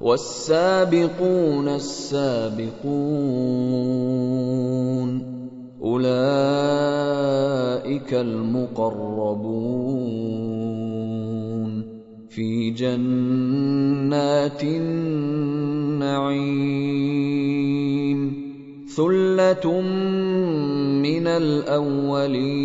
والسابقون السابقون أولئك المقربون في جنات النعيم ثلة من الأولين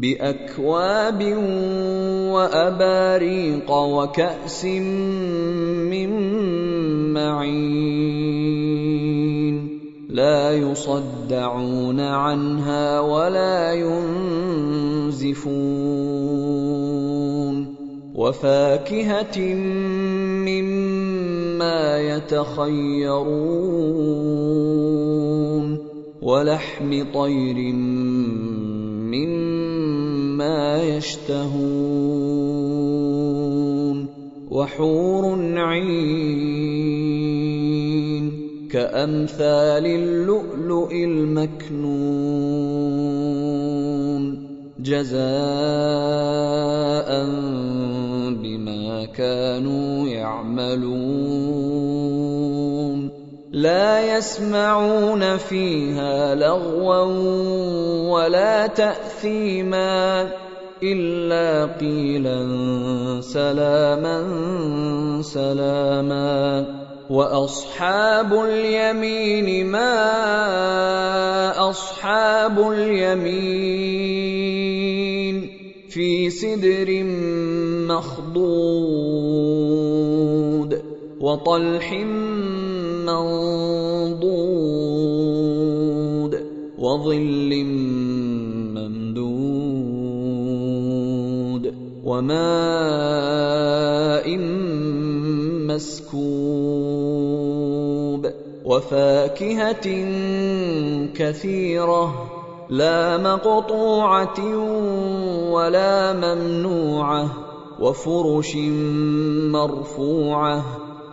بأكواب وأباريق وكأس من معين. لا يصدعون عنها ولا ينزفون. وفاكهة مما يتخيرون. ولحم طير يشتهون وحور عين كأمثال اللؤلؤ المكنون جزاء بما كانوا يعملون لا يسمعون فيها لغوا ولا تأثيما إلا قيلا سلاما سلاما وأصحاب اليمين ما أصحاب اليمين في سدر مخضود وطلح منضود وظل ممدود وماء مسكوب وفاكهة كثيرة لا مقطوعة ولا ممنوعة وفرش مرفوعة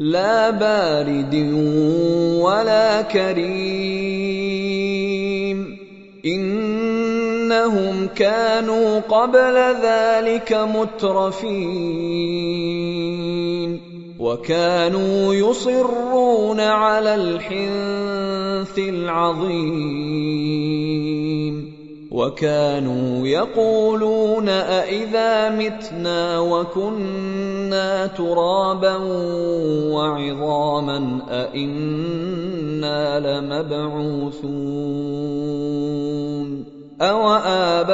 لا بارد ولا كريم. إنهم كانوا قبل ذلك مترفين. وكانوا يصرون على الحنث العظيم. وكانوا يقولون أإذا متنا وكنا ترابا وعظاما أإنا لمبعوثون أوآباؤنا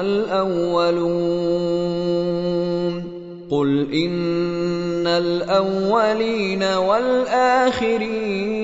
الأولون قل إن الأولين والآخرين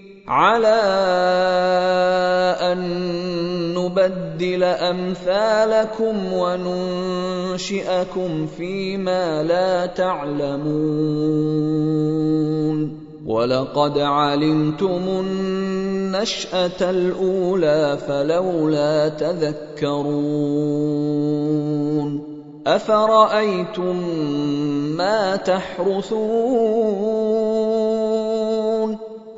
على أن نبدل أمثالكم وننشئكم فيما لا تعلمون. ولقد علمتم النشأة الأولى فلولا تذكرون. أفرأيتم ما تحرثون؟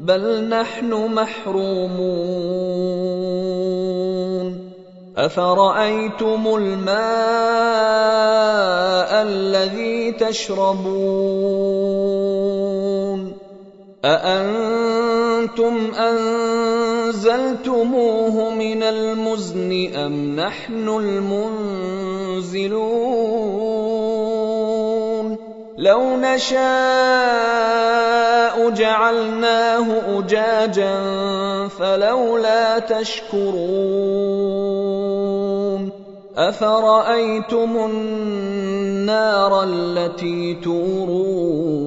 بل نحن محرومون. أفرأيتم الماء الذي تشربون؟ أأنتم أنزلتموه من المزن أم نحن المنزلون؟ لو نشاء جعلناه أجاجا فلولا تشكرون أفرأيتم النار التي تورون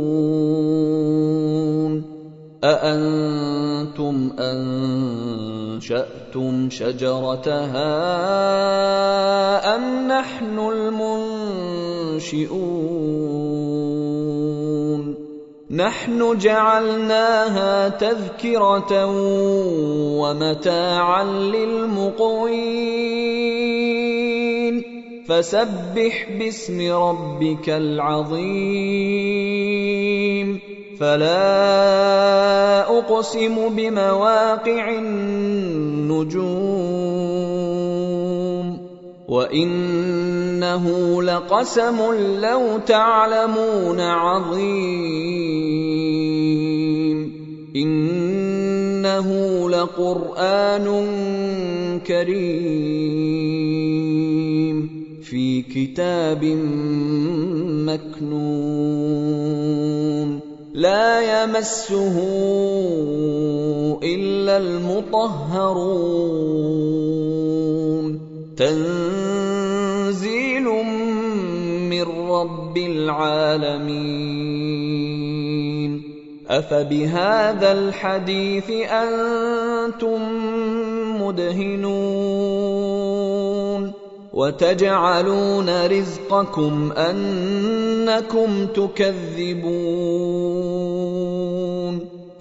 أأنتم انشاتم شجرتها أم نحن المنشئون؟ نحن جعلناها تذكرة ومتاعا للمقوين. فسبح باسم ربك العظيم. فلا أقسم بمواقع النجوم وإنه لقسم لو تعلمون عظيم إنه لقرآن كريم في كتاب مكنون لا يمسه إلا المطهرون. تنزيل من رب العالمين. أفبهذا الحديث أنتم مدهنون. وتجعلون رزقكم أنكم تكذبون.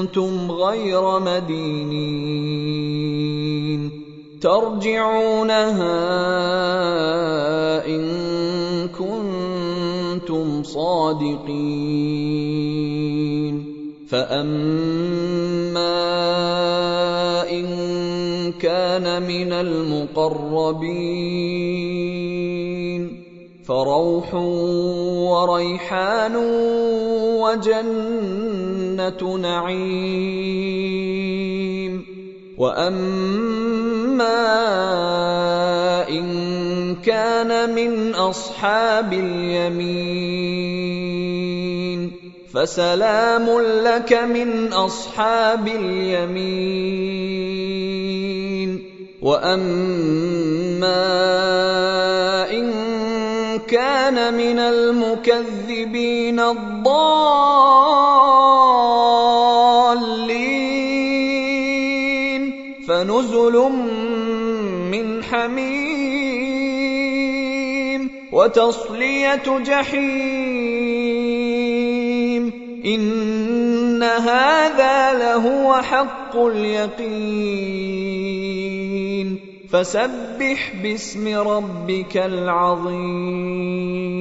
كنتم غير مدينين. ترجعونها إن كنتم صادقين. فاما ان كان من المقربين. فروح وريحان وجنه نعيم. وأما إن كان من أصحاب اليمين فسلام لك من أصحاب اليمين. وأما إن كان من المكذبين الضالين فنزل من حميم وتصلية جحيم. إن هذا لهو حق اليقين. فسبح باسم ربك العظيم.